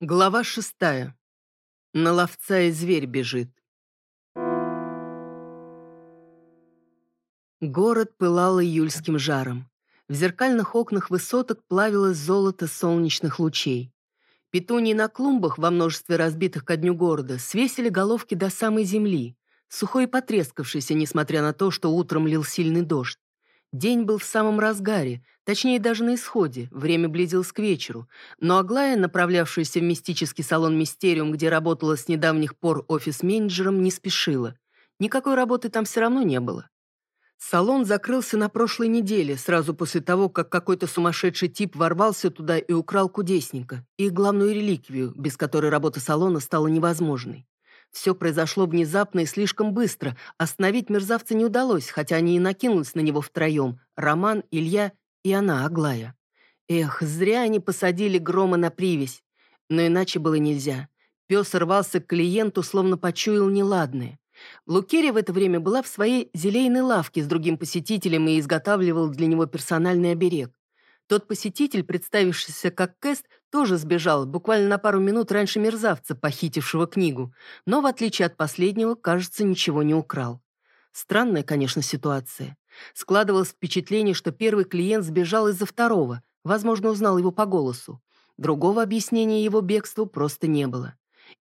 Глава шестая. На ловца и зверь бежит. Город пылал июльским жаром. В зеркальных окнах высоток плавилось золото солнечных лучей. Петунии на клумбах во множестве разбитых ко дню города свесили головки до самой земли, сухой и потрескавшийся, несмотря на то, что утром лил сильный дождь. День был в самом разгаре, точнее даже на исходе, время близилось к вечеру, но Аглая, направлявшаяся в мистический салон «Мистериум», где работала с недавних пор офис-менеджером, не спешила. Никакой работы там все равно не было. Салон закрылся на прошлой неделе, сразу после того, как какой-то сумасшедший тип ворвался туда и украл кудесника, их главную реликвию, без которой работа салона стала невозможной. Все произошло внезапно и слишком быстро. Остановить мерзавца не удалось, хотя они и накинулись на него втроем. Роман, Илья и она, Аглая. Эх, зря они посадили грома на привязь. Но иначе было нельзя. Пес рвался к клиенту, словно почуял неладное. Лукерия в это время была в своей зелейной лавке с другим посетителем и изготавливал для него персональный оберег. Тот посетитель, представившийся как Кэст, тоже сбежал, буквально на пару минут раньше мерзавца, похитившего книгу, но, в отличие от последнего, кажется, ничего не украл. Странная, конечно, ситуация. Складывалось впечатление, что первый клиент сбежал из-за второго, возможно, узнал его по голосу. Другого объяснения его бегству просто не было.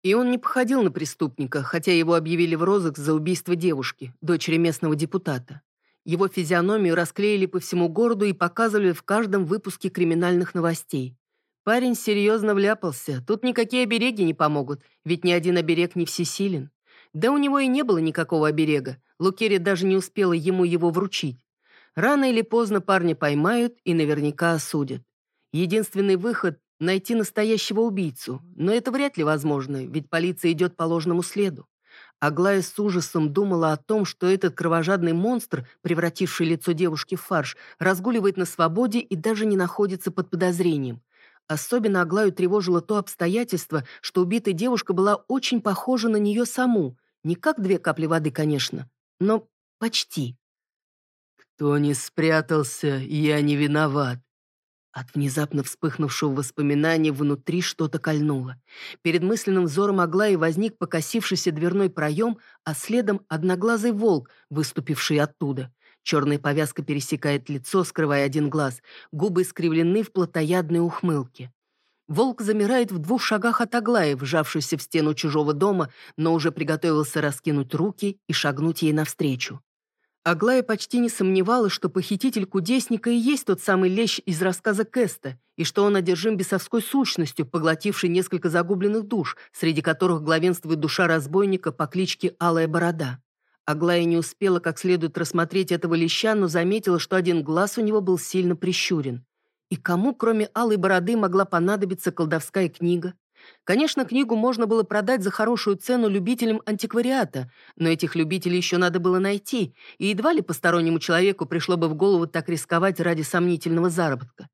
И он не походил на преступника, хотя его объявили в розыск за убийство девушки, дочери местного депутата. Его физиономию расклеили по всему городу и показывали в каждом выпуске криминальных новостей. Парень серьезно вляпался, тут никакие обереги не помогут, ведь ни один оберег не всесилен. Да у него и не было никакого оберега, Лукерия даже не успела ему его вручить. Рано или поздно парня поймают и наверняка осудят. Единственный выход — найти настоящего убийцу, но это вряд ли возможно, ведь полиция идет по ложному следу. Аглая с ужасом думала о том, что этот кровожадный монстр, превративший лицо девушки в фарш, разгуливает на свободе и даже не находится под подозрением. Особенно Аглаю тревожило то обстоятельство, что убитая девушка была очень похожа на нее саму. Не как две капли воды, конечно, но почти. «Кто не спрятался, я не виноват», от внезапно вспыхнувшего воспоминания внутри что-то кольнуло. Перед мысленным взором Аглаи возник покосившийся дверной проем, а следом одноглазый волк, выступивший оттуда. Черная повязка пересекает лицо, скрывая один глаз. Губы искривлены в плотоядной ухмылке. Волк замирает в двух шагах от Аглаи, вжавшейся в стену чужого дома, но уже приготовился раскинуть руки и шагнуть ей навстречу. Аглая почти не сомневалась, что похититель кудесника и есть тот самый лещ из рассказа Кэста, и что он одержим бесовской сущностью, поглотивший несколько загубленных душ, среди которых главенствует душа разбойника по кличке Алая Борода. Аглая не успела как следует рассмотреть этого леща, но заметила, что один глаз у него был сильно прищурен. И кому, кроме Алой Бороды, могла понадобиться колдовская книга? Конечно, книгу можно было продать за хорошую цену любителям антиквариата, но этих любителей еще надо было найти, и едва ли постороннему человеку пришло бы в голову так рисковать ради сомнительного заработка.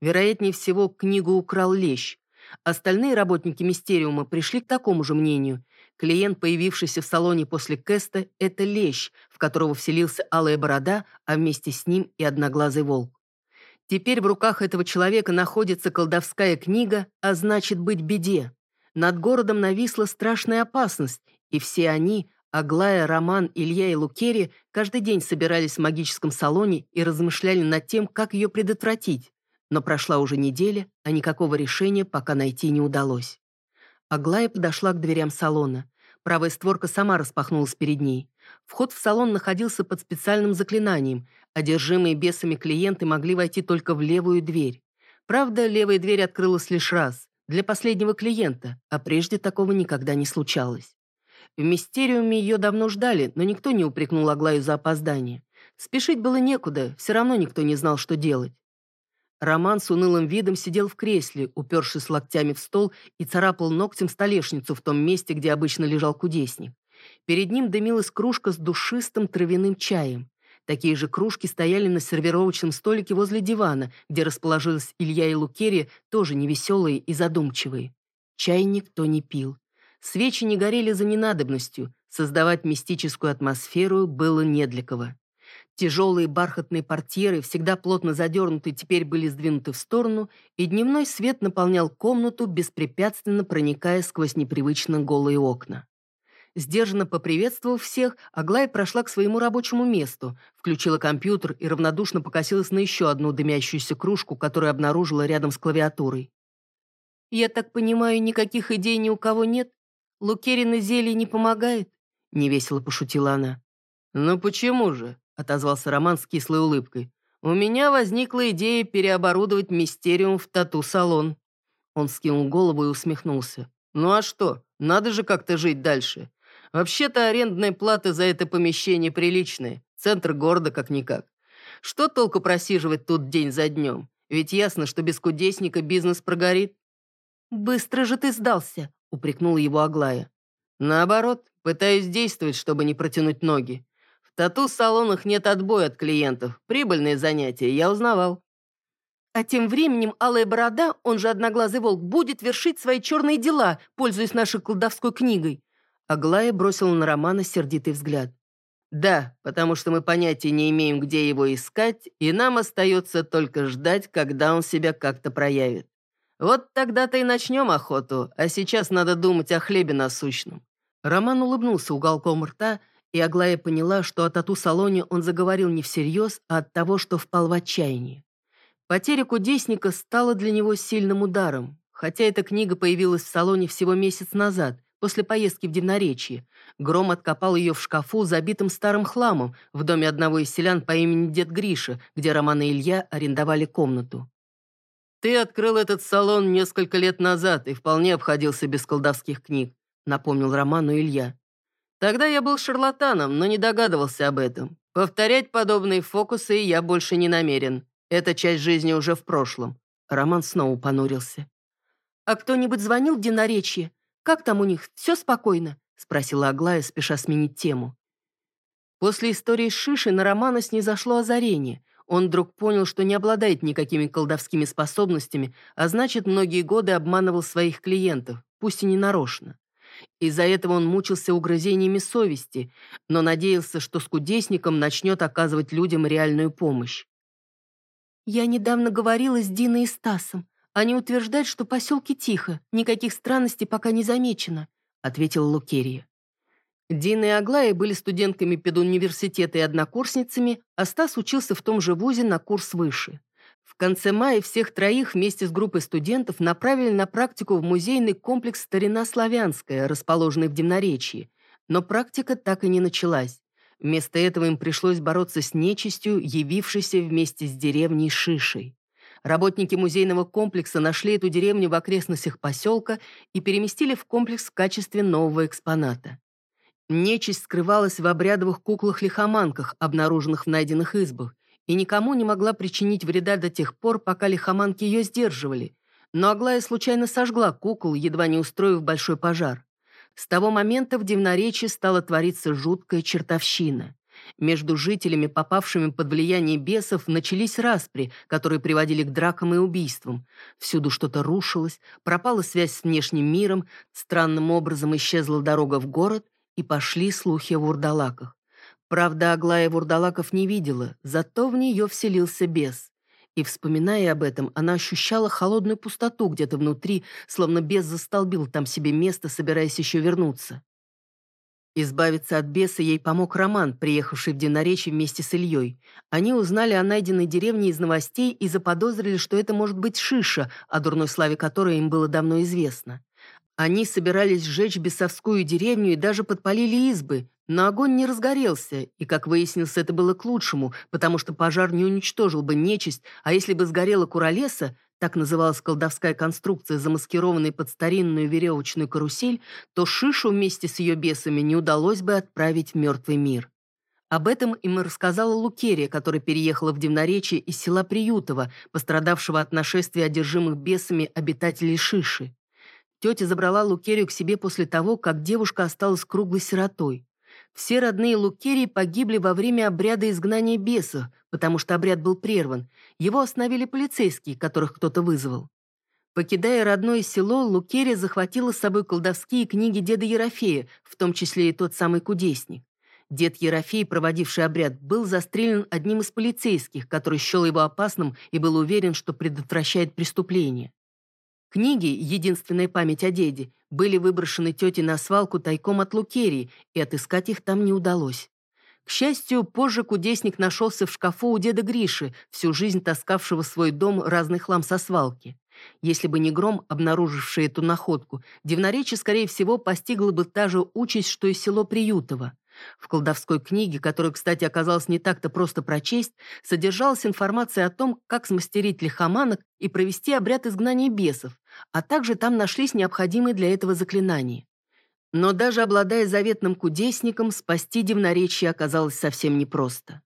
Вероятнее всего, книгу украл лещ. Остальные работники Мистериума пришли к такому же мнению. Клиент, появившийся в салоне после Кэста, это лещ, в которого вселился Алая Борода, а вместе с ним и Одноглазый Волк. Теперь в руках этого человека находится колдовская книга, а значит быть беде. Над городом нависла страшная опасность, и все они, Аглая, Роман, Илья и Лукери, каждый день собирались в магическом салоне и размышляли над тем, как ее предотвратить. Но прошла уже неделя, а никакого решения пока найти не удалось. Аглая подошла к дверям салона. Правая створка сама распахнулась перед ней. Вход в салон находился под специальным заклинанием. Одержимые бесами клиенты могли войти только в левую дверь. Правда, левая дверь открылась лишь раз, для последнего клиента, а прежде такого никогда не случалось. В мистериуме ее давно ждали, но никто не упрекнул Аглаю за опоздание. Спешить было некуда, все равно никто не знал, что делать. Роман с унылым видом сидел в кресле, упершись локтями в стол и царапал ногтем столешницу в том месте, где обычно лежал кудесник. Перед ним дымилась кружка с душистым травяным чаем. Такие же кружки стояли на сервировочном столике возле дивана, где расположились Илья и Лукерия, тоже невеселые и задумчивые. Чай никто не пил. Свечи не горели за ненадобностью, создавать мистическую атмосферу было не для кого. Тяжелые бархатные портьеры, всегда плотно задернутые, теперь были сдвинуты в сторону, и дневной свет наполнял комнату, беспрепятственно проникая сквозь непривычно голые окна. Сдержанно поприветствовав всех, Аглая прошла к своему рабочему месту, включила компьютер и равнодушно покосилась на еще одну дымящуюся кружку, которую обнаружила рядом с клавиатурой. «Я так понимаю, никаких идей ни у кого нет? Лукерина зелье не помогает?» — невесело пошутила она. «Ну почему же?» — отозвался Роман с кислой улыбкой. «У меня возникла идея переоборудовать мистериум в тату-салон». Он скинул голову и усмехнулся. «Ну а что? Надо же как-то жить дальше. Вообще-то арендная плата за это помещение приличная. Центр города как-никак. Что толку просиживать тут день за днем? Ведь ясно, что без кудесника бизнес прогорит. «Быстро же ты сдался», — упрекнула его Аглая. Наоборот, пытаюсь действовать, чтобы не протянуть ноги. В тату-салонах нет отбоя от клиентов. Прибыльные занятия, я узнавал. А тем временем Алая Борода, он же Одноглазый Волк, будет вершить свои черные дела, пользуясь нашей колдовской книгой. Аглая бросила на Романа сердитый взгляд. «Да, потому что мы понятия не имеем, где его искать, и нам остается только ждать, когда он себя как-то проявит. Вот тогда-то и начнем охоту, а сейчас надо думать о хлебе насущном». Роман улыбнулся уголком рта, и Аглая поняла, что о тату-салоне он заговорил не всерьез, а от того, что впал в отчаяние. Потеря кудесника стала для него сильным ударом, хотя эта книга появилась в салоне всего месяц назад, после поездки в Дивноречье. Гром откопал ее в шкафу, забитым старым хламом, в доме одного из селян по имени Дед Гриша, где Роман и Илья арендовали комнату. «Ты открыл этот салон несколько лет назад и вполне обходился без колдовских книг», напомнил Роману Илья. «Тогда я был шарлатаном, но не догадывался об этом. Повторять подобные фокусы я больше не намерен. Эта часть жизни уже в прошлом». Роман снова понурился. «А кто-нибудь звонил в Диноречье? Как там у них? Все спокойно?» — спросила Аглая, спеша сменить тему. После истории с Шишей на Романа снизошло озарение. Он вдруг понял, что не обладает никакими колдовскими способностями, а значит, многие годы обманывал своих клиентов, пусть и не нарочно. Из-за этого он мучился угрызениями совести, но надеялся, что с кудесником начнет оказывать людям реальную помощь. «Я недавно говорила с Диной и Стасом. Они утверждают, что поселке тихо, никаких странностей пока не замечено», ответила Лукерия. Дина и Аглая были студентками педуниверситета и однокурсницами, а Стас учился в том же вузе на курс выше. В конце мая всех троих вместе с группой студентов направили на практику в музейный комплекс «Старина Славянская», расположенный в Дивноречье. Но практика так и не началась. Вместо этого им пришлось бороться с нечистью, явившейся вместе с деревней Шишей. Работники музейного комплекса нашли эту деревню в окрестностях поселка и переместили в комплекс в качестве нового экспоната. Нечисть скрывалась в обрядовых куклах-лихоманках, обнаруженных в найденных избах, и никому не могла причинить вреда до тех пор, пока лихоманки ее сдерживали. Но Аглая случайно сожгла кукол, едва не устроив большой пожар. С того момента в Дивноречии стала твориться жуткая чертовщина. Между жителями, попавшими под влияние бесов, начались распри, которые приводили к дракам и убийствам. Всюду что-то рушилось, пропала связь с внешним миром, странным образом исчезла дорога в город, и пошли слухи о вурдалаках. Правда, Аглая вурдалаков не видела, зато в нее вселился бес. И, вспоминая об этом, она ощущала холодную пустоту где-то внутри, словно бес застолбил там себе место, собираясь еще вернуться. Избавиться от беса ей помог Роман, приехавший в Диноречье вместе с Ильей. Они узнали о найденной деревне из новостей и заподозрили, что это может быть Шиша, о дурной славе которой им было давно известно. Они собирались сжечь бесовскую деревню и даже подпалили избы, но огонь не разгорелся, и, как выяснилось, это было к лучшему, потому что пожар не уничтожил бы нечисть, а если бы сгорела куролеса, так называлась колдовская конструкция, замаскированная под старинную веревочную карусель, то Шишу вместе с ее бесами не удалось бы отправить в мертвый мир. Об этом им рассказала Лукерия, которая переехала в Дивноречье из села Приютово, пострадавшего от нашествия одержимых бесами обитателей Шиши. Тетя забрала Лукерию к себе после того, как девушка осталась круглой сиротой. Все родные Лукерии погибли во время обряда изгнания бесов, потому что обряд был прерван. Его остановили полицейские, которых кто-то вызвал. Покидая родное село, Лукерия захватила с собой колдовские книги деда Ерофея, в том числе и тот самый кудесник. Дед Ерофей, проводивший обряд, был застрелен одним из полицейских, который счел его опасным и был уверен, что предотвращает преступление. Книги «Единственная память о деде» были выброшены тете на свалку тайком от Лукерии, и отыскать их там не удалось. К счастью, позже кудесник нашелся в шкафу у деда Гриши, всю жизнь таскавшего свой дом разный хлам со свалки. Если бы не гром, обнаруживший эту находку, Дивноречи, скорее всего, постигла бы та же участь, что и село Приютово. В колдовской книге, которую, кстати, оказалось не так-то просто прочесть, содержалась информация о том, как смастерить лихоманок и провести обряд изгнания бесов, а также там нашлись необходимые для этого заклинания. Но даже обладая заветным кудесником, спасти дивноречье оказалось совсем непросто.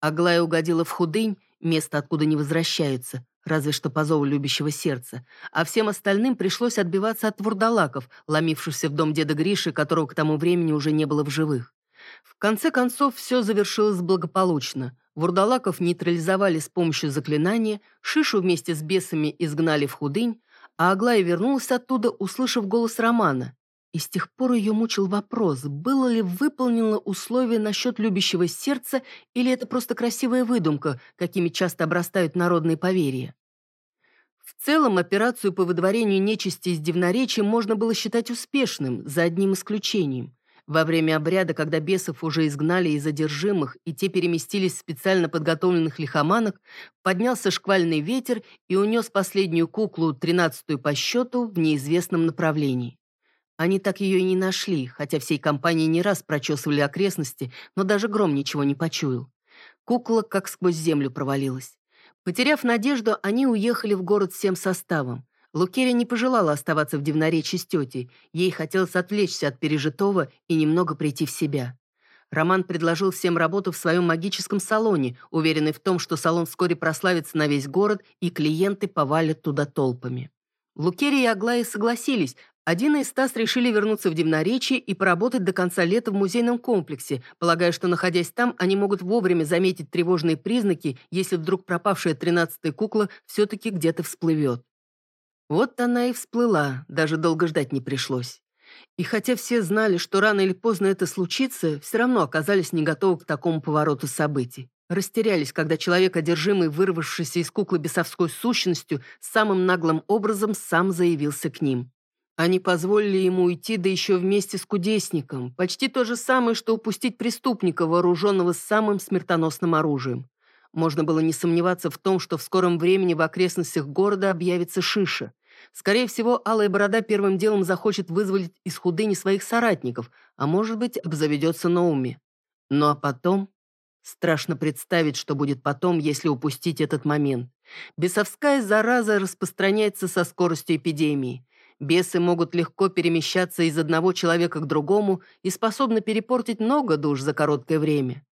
Аглая угодила в худынь, место, откуда не возвращаются, разве что по зову любящего сердца, а всем остальным пришлось отбиваться от вурдалаков, ломившихся в дом деда Гриши, которого к тому времени уже не было в живых. В конце концов, все завершилось благополучно. Вурдалаков нейтрализовали с помощью заклинания, Шишу вместе с бесами изгнали в худынь, а Аглая вернулась оттуда, услышав голос Романа. И с тех пор ее мучил вопрос, было ли выполнено условие насчет любящего сердца или это просто красивая выдумка, какими часто обрастают народные поверья. В целом, операцию по выдворению нечисти из дивноречия можно было считать успешным, за одним исключением. Во время обряда, когда бесов уже изгнали из задержимых, и те переместились в специально подготовленных лихоманок, поднялся шквальный ветер и унес последнюю куклу, тринадцатую по счету, в неизвестном направлении. Они так ее и не нашли, хотя всей компанией не раз прочесывали окрестности, но даже гром ничего не почуял. Кукла как сквозь землю провалилась. Потеряв надежду, они уехали в город всем составом. Лукерия не пожелала оставаться в Дивноречи с тетей. Ей хотелось отвлечься от пережитого и немного прийти в себя. Роман предложил всем работу в своем магическом салоне, уверенный в том, что салон вскоре прославится на весь город, и клиенты повалят туда толпами. Лукерия и Аглая согласились, один и Стас решили вернуться в Дивноречье и поработать до конца лета в музейном комплексе, полагая, что, находясь там, они могут вовремя заметить тревожные признаки, если вдруг пропавшая тринадцатая кукла все-таки где-то всплывет. Вот она и всплыла, даже долго ждать не пришлось. И хотя все знали, что рано или поздно это случится, все равно оказались не готовы к такому повороту событий. Растерялись, когда человек, одержимый вырвавшийся из куклы бесовской сущностью, самым наглым образом сам заявился к ним. Они позволили ему уйти, да еще вместе с кудесником. Почти то же самое, что упустить преступника, вооруженного самым смертоносным оружием. Можно было не сомневаться в том, что в скором времени в окрестностях города объявится Шиша. Скорее всего, Алая Борода первым делом захочет вызволить из худыни своих соратников, а может быть, обзаведется новыми. Ну а потом... Страшно представить, что будет потом, если упустить этот момент. Бесовская зараза распространяется со скоростью эпидемии. Бесы могут легко перемещаться из одного человека к другому и способны перепортить много душ за короткое время.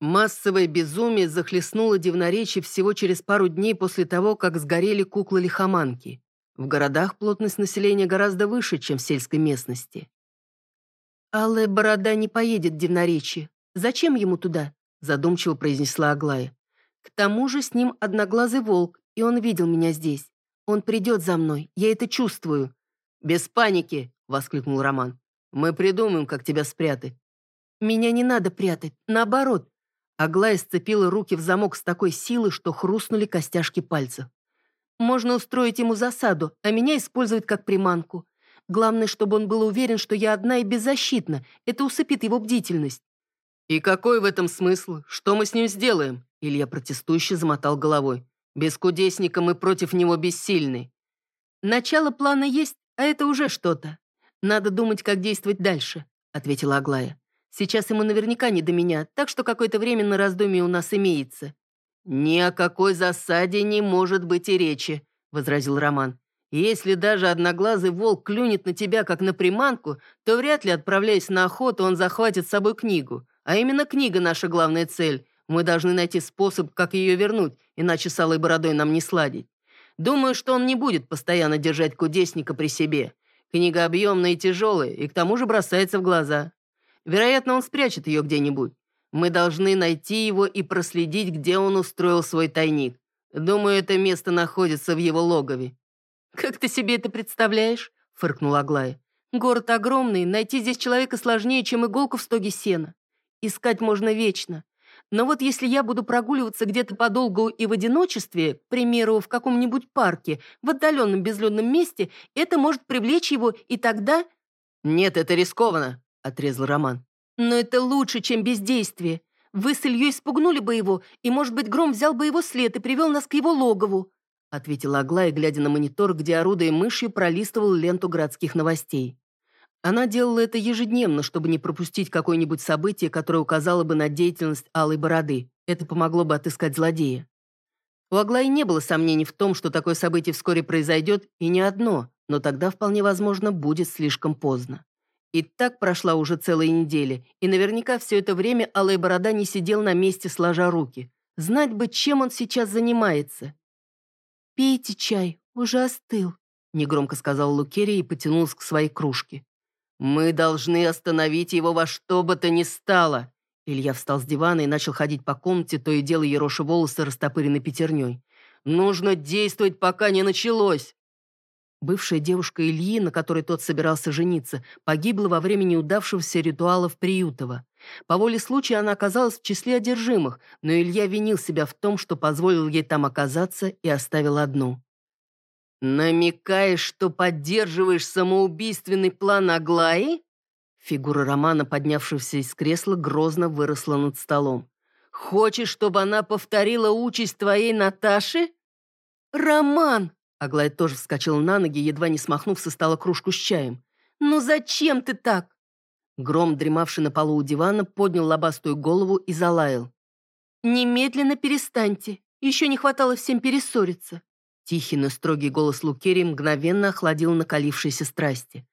Массовое безумие захлестнуло Дивноречи всего через пару дней после того, как сгорели куклы-лихоманки. В городах плотность населения гораздо выше, чем в сельской местности. «Алая борода не поедет в Дивноречье. Зачем ему туда?» задумчиво произнесла Аглая. «К тому же с ним одноглазый волк, и он видел меня здесь. Он придет за мной, я это чувствую». «Без паники!» — воскликнул Роман. «Мы придумаем, как тебя спрятать». «Меня не надо прятать, наоборот». Аглая сцепила руки в замок с такой силой, что хрустнули костяшки пальцев. Можно устроить ему засаду, а меня использовать как приманку. Главное, чтобы он был уверен, что я одна и беззащитна. Это усыпит его бдительность». «И какой в этом смысл? Что мы с ним сделаем?» Илья протестующе замотал головой. «Без кудесника мы против него бессильны». «Начало плана есть, а это уже что-то. Надо думать, как действовать дальше», — ответила Аглая. «Сейчас ему наверняка не до меня, так что какое-то время на раздумье у нас имеется. «Ни о какой засаде не может быть и речи», — возразил Роман. «Если даже одноглазый волк клюнет на тебя, как на приманку, то вряд ли, отправляясь на охоту, он захватит с собой книгу. А именно книга — наша главная цель. Мы должны найти способ, как ее вернуть, иначе с алой бородой нам не сладить. Думаю, что он не будет постоянно держать кудесника при себе. Книга объемная и тяжелая, и к тому же бросается в глаза. Вероятно, он спрячет ее где-нибудь. Мы должны найти его и проследить, где он устроил свой тайник. Думаю, это место находится в его логове». «Как ты себе это представляешь?» — фыркнула Аглая. «Город огромный, найти здесь человека сложнее, чем иголку в стоге сена. искать можно вечно. Но вот если я буду прогуливаться где-то подолгу и в одиночестве, к примеру, в каком-нибудь парке, в отдаленном безлюдном месте, это может привлечь его, и тогда... «Нет, это рискованно», — отрезал Роман. «Но это лучше, чем бездействие. Вы с Ильей спугнули бы его, и, может быть, Гром взял бы его след и привел нас к его логову», — ответила Аглая, глядя на монитор, где, орудуя мышью, пролистывал ленту городских новостей. Она делала это ежедневно, чтобы не пропустить какое-нибудь событие, которое указало бы на деятельность Алой Бороды. Это помогло бы отыскать злодея. У Аглаи не было сомнений в том, что такое событие вскоре произойдет, и не одно, но тогда, вполне возможно, будет слишком поздно. И так прошла уже целая неделя, и наверняка все это время Алая Борода не сидел на месте, сложа руки. Знать бы, чем он сейчас занимается. «Пейте чай, уже остыл», — негромко сказал Лукерия и потянулся к своей кружке. «Мы должны остановить его во что бы то ни стало!» Илья встал с дивана и начал ходить по комнате, то и дело ероша волосы, растопыренной пятерней. «Нужно действовать, пока не началось!» Бывшая девушка Ильи, на которой тот собирался жениться, погибла во время неудавшегося ритуала в Приютово. По воле случая она оказалась в числе одержимых, но Илья винил себя в том, что позволил ей там оказаться и оставил одну. «Намекаешь, что поддерживаешь самоубийственный план Аглаи?» Фигура Романа, поднявшегося из кресла, грозно выросла над столом. «Хочешь, чтобы она повторила участь твоей Наташи?» «Роман!» Аглая тоже вскочила на ноги, едва не смахнув со стола кружку с чаем. «Ну зачем ты так?» Гром, дремавший на полу у дивана, поднял лобастую голову и залаял. «Немедленно перестаньте. Еще не хватало всем перессориться. Тихий, но строгий голос Лукерии мгновенно охладил накалившиеся страсти.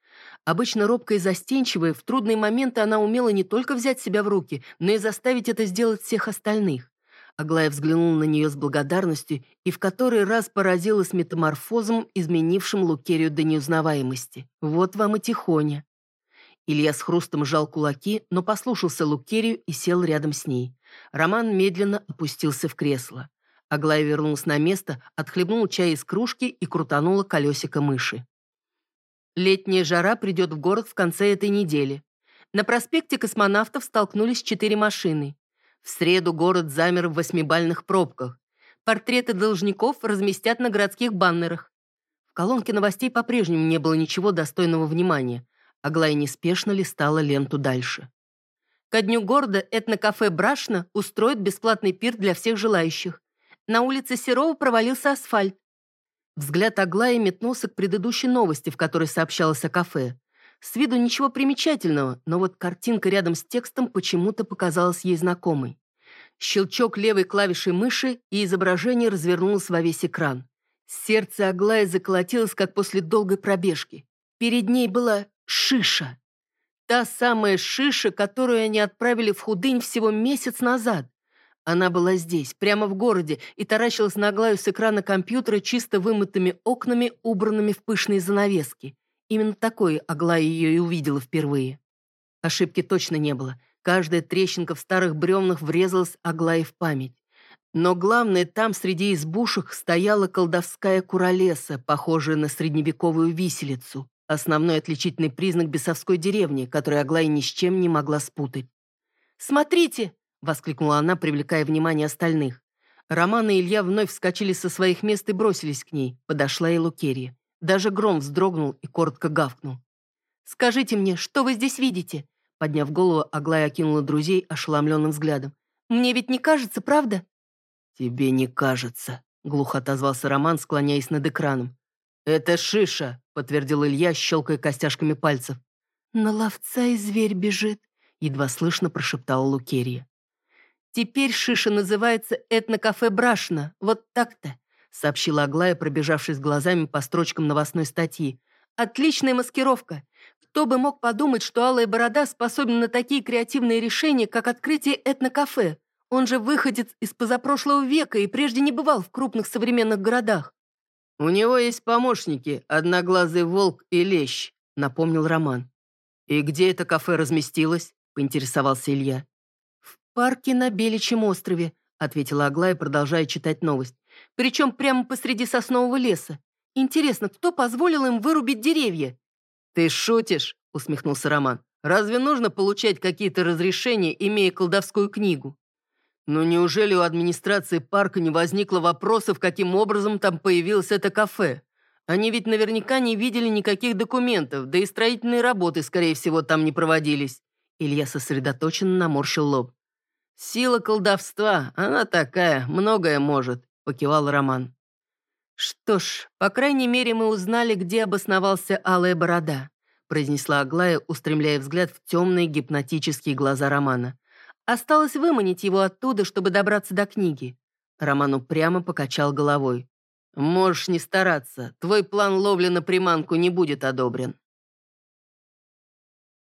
Обычно робкая и застенчивая, в трудные моменты она умела не только взять себя в руки, но и заставить это сделать всех остальных. Аглая взглянула на нее с благодарностью и в который раз поразилась метаморфозом, изменившим Лукерию до неузнаваемости. Вот вам и тихоня. Илья с хрустом сжал кулаки, но послушался Лукерию и сел рядом с ней. Роман медленно опустился в кресло. Аглая вернулась на место, отхлебнула чай из кружки и крутанула колесико мыши. Летняя жара придет в город в конце этой недели. На проспекте космонавтов столкнулись четыре машины. В среду город замер в восьмибальных пробках. Портреты должников разместят на городских баннерах. В колонке новостей по-прежнему не было ничего достойного внимания. Аглая неспешно листала ленту дальше. Ко дню города этнокафе «Брашна» устроит бесплатный пир для всех желающих. На улице Серова провалился асфальт. Взгляд Аглаи метнулся к предыдущей новости, в которой сообщалось о кафе. С виду ничего примечательного, но вот картинка рядом с текстом почему-то показалась ей знакомой. Щелчок левой клавиши мыши, и изображение развернулось во весь экран. Сердце Аглаи заколотилось, как после долгой пробежки. Перед ней была шиша. Та самая шиша, которую они отправили в худынь всего месяц назад. Она была здесь, прямо в городе, и таращилась на Аглаю с экрана компьютера чисто вымытыми окнами, убранными в пышные занавески. Именно такой Аглая ее и увидела впервые. Ошибки точно не было. Каждая трещинка в старых бревнах врезалась Аглае в память. Но главное, там среди избушек стояла колдовская куролеса, похожая на средневековую виселицу, основной отличительный признак бесовской деревни, которую Аглая ни с чем не могла спутать. «Смотрите!» — воскликнула она, привлекая внимание остальных. Роман и Илья вновь вскочили со своих мест и бросились к ней. Подошла и Лукерия. Даже гром вздрогнул и коротко гавкнул. «Скажите мне, что вы здесь видите?» Подняв голову, Аглая окинула друзей ошеломленным взглядом. «Мне ведь не кажется, правда?» «Тебе не кажется», — глухо отозвался Роман, склоняясь над экраном. «Это шиша», — подтвердил Илья, щелкая костяшками пальцев. «На ловца и зверь бежит», — едва слышно прошептала Лукерия. «Теперь шиша называется этнокафе Брашна. Вот так-то», сообщила Аглая, пробежавшись глазами по строчкам новостной статьи. «Отличная маскировка. Кто бы мог подумать, что Алая Борода способна на такие креативные решения, как открытие этнокафе. Он же выходец из позапрошлого века и прежде не бывал в крупных современных городах». «У него есть помощники, одноглазый волк и лещ», — напомнил Роман. «И где это кафе разместилось?» — поинтересовался Илья парке на Беличьем острове», ответила Аглая, продолжая читать новость. «Причем прямо посреди соснового леса. Интересно, кто позволил им вырубить деревья?» «Ты шутишь?» — усмехнулся Роман. Разве нужно получать какие-то разрешения, имея колдовскую книгу? Но неужели у администрации парка не возникло вопросов, каким образом там появилось это кафе? Они ведь наверняка не видели никаких документов, да и строительные работы, скорее всего, там не проводились. Илья сосредоточенно наморщил лоб. «Сила колдовства, она такая, многое может», — покивал Роман. «Что ж, по крайней мере, мы узнали, где обосновался Алая Борода», произнесла Аглая, устремляя взгляд в темные гипнотические глаза Романа. «Осталось выманить его оттуда, чтобы добраться до книги». Роман упрямо покачал головой. «Можешь не стараться. Твой план ловли на приманку не будет одобрен».